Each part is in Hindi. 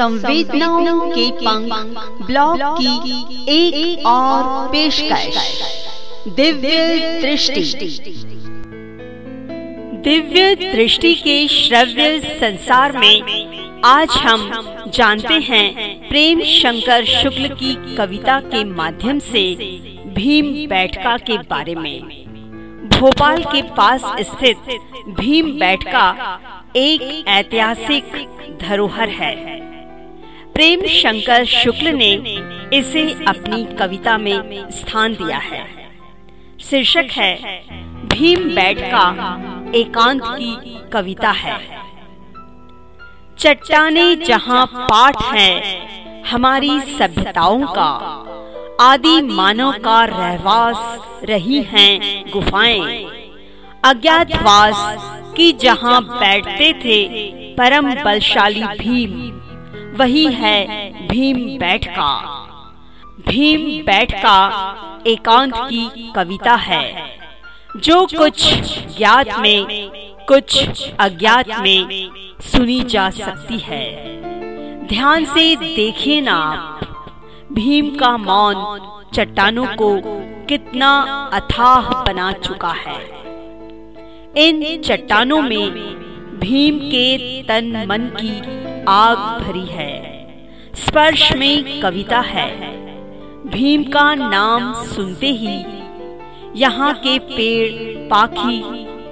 संवेदनाओं के पंख ब्लॉग की एक, एक और पेशकश। दिव्य दृष्टि। दिव्य दृष्टि के श्रव्य संसार में आज हम जानते हैं प्रेम शंकर शुक्ल की कविता के माध्यम से भीम बैठका के बारे में। भोपाल के पास स्थित भीम बैठका एक ऐतिहासिक धरोहर है। प्रेम शंकर शुक्ल ने इसे अपनी कविता में स्थान दिया है। शीर्षक है, भीम बैठ का एकांत की कविता है। चट्टाने जहाँ पाठ है, हमारी सभ्यताओं का, आदि मानव का रहवास रही हैं गुफाएँ। अज्ञातवास की जहाँ बैठते थे, परम बलशाली भीम वही है भीम बैठ का। भीम बैठ का एकांत की कविता है। जो कुछ ज्ञात में कुछ अज्ञात में सुनी जा सकती है। ध्यान से देखिए ना भीम का मौन चट्टानों को कितना अथाह बना चुका है। इन चट्टानों में भीम के तन मन की आग भरी है। स्पर्श में कविता है। भीम का नाम सुनते ही यहाँ के पेड़ पाखी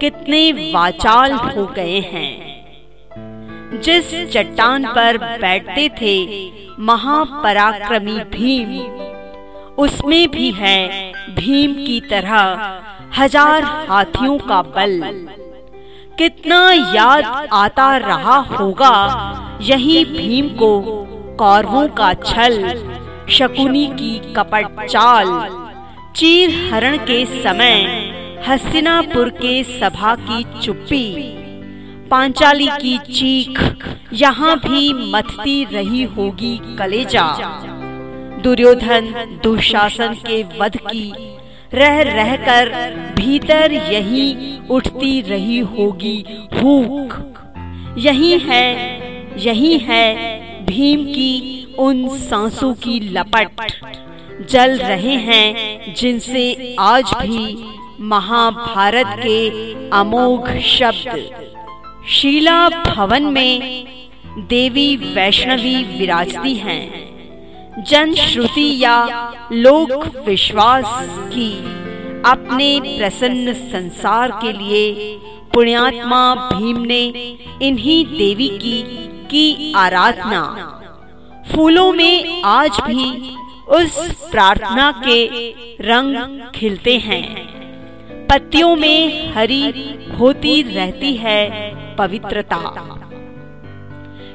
कितने वाचाल हो गए हैं। जिस चट्टान पर बैठते थे महापराक्रमी भीम, उसमें भी है भीम की तरह हज़ार हाथियों का बल। कितना याद आता रहा होगा यही भीम को कौरवों का छल, शकुनी की कपट चाल, चीर हरण के समय, हस्तिनापुर के सभा की चुप्पी, पांचाली की चीख, यहाँ भी मथती रही होगी कलेजा। दुर्योधन दुशासन के वध की रह रहकर भीतर यही उठती रही होगी भूख यही है यही है भीम की उन सांसों की लपट। जल रहे हैं जिनसे आज भी महाभारत के अमोघ शब्द। शीला भवन में देवी वैष्णवी विराजती हैं। जन श्रुति या लोक विश्वास की अपने प्रसन्न संसार के लिए पुण्यात्मा भीम ने इन्हीं देवी की की आराधना। फूलों में आज भी उस प्रार्थना के रंग खिलते हैं। पत्तियों में हरी होती रहती है पवित्रता।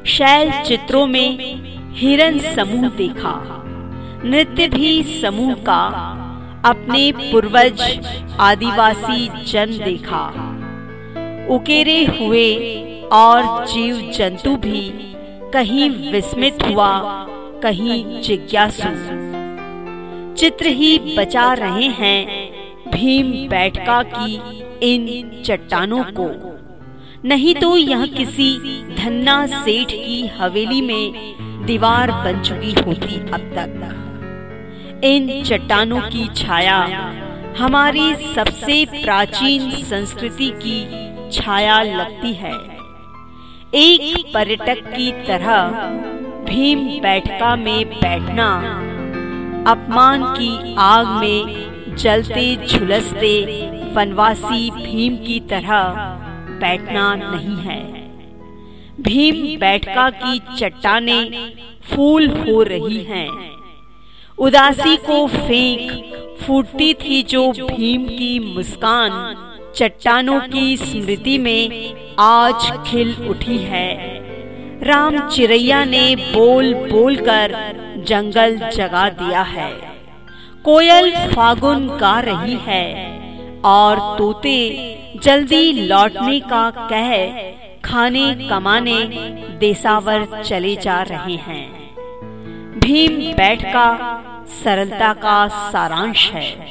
शैल चित्रों में हिरन समूह देखा। नृत्य भी समूह का, अपने पूर्वज आदिवासी जन देखा। उकेरे हुए और जीव जंतु भी कहीं विस्मित हुआ, कहीं जिज्ञासु। चित्र ही बचा रहे हैं भीम बैठका की इन चट्टानों को। नहीं तो यह किसी धन्ना सेठ की हवेली में दीवार बन चुकी होती अब तक। इन चट्टानों की छाया हमारी सबसे प्राचीन संस्कृति की छाया लगती है। एक पर्यटक की तरह भीम बैठका में बैठना, अपमान की आग में जलते झुलसते वनवासी भीम की तरह बैठना नहीं है भीम बैठका की चट्टाने फूल हो रही हैं। उदासी को फेंक फूटती थी जो भीम की मुस्कान चट्टानों की स्मृति में आज खिल उठी है। राम चिरैया ने बोल बोल कर जंगल जगा दिया है। कोयल फागुन गा रही है और तोते जल्दी लौटने का कह खाने कमाने देसावर चले जा रहे हैं। भीम बैठ का सरलता का सारांश है।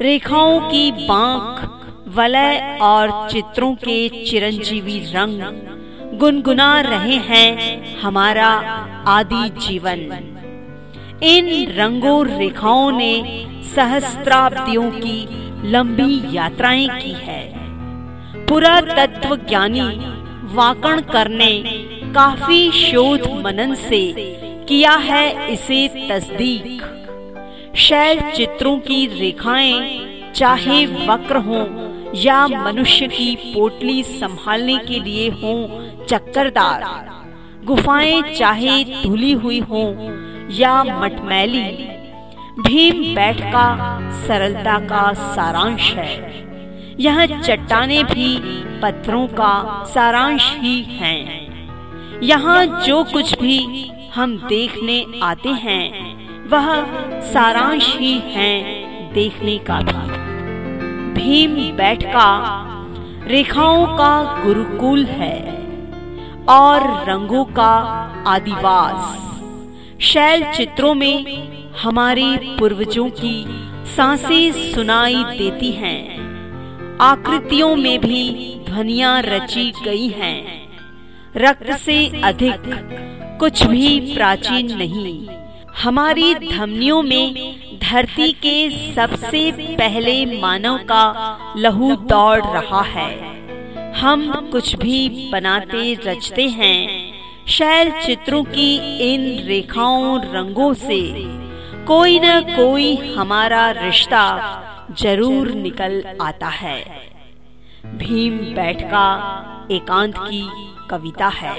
रेखाओं की बांक वलय और चित्रों के चिरंजीवी रंग गुनगुना रहे हैं हमारा आदि जीवन। इन रंगों रेखाओं ने सहस्त्राब्दियों की लंबी यात्राएँ की है। पुरा तत्व ज्ञानी वाकण करने काफ़ी शोध मनन से किया है इसे तस्दीक। शैल चित्रों की रेखाएँ, चाहे वक्र हों या मनुष्य की पोटली संभालने के लिए हों चक्करदार। गुफाएँ चाहे धुली हुई हों या मटमैली, भीम बैठ का सरलता का सारांश है। यह चट्टाने भी पत्थरों का सारांश ही हैं। यहाँ जो कुछ भी हम देखने आते हैं, वह सारांश ही है देखने का भी। भीम बैठ का रेखाओं का गुरुकुल है और रंगों का आदिवास। शैल चित्रों में हमारे पूर्वजों की साँसें सुनाई देती हैं। आकृतियों में भी ध्वनिया रची गई हैं। रक्त से अधिक कुछ भी प्राचीन नहीं। हमारी धमनियों में धरती के सबसे पहले मानव का लहू दौड़ रहा है। हम कुछ भी बनाते, रचते हैं। शैल चित्रों की इन रेखाओं रंगों से कोई न कोई हमारा रिश्ता ज़रूर निकल आता है। भीम बैठ का एकांत की कविता है।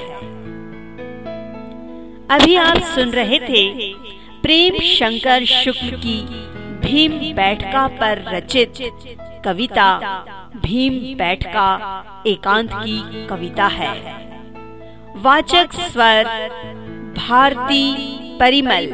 अभी आप सुन रहे थे प्रेम शंकर शुक्ल की भीम बैठका पर रचित कविता भीम बैठका एकांत की कविता है। वाचक स्वर भारती परिमल।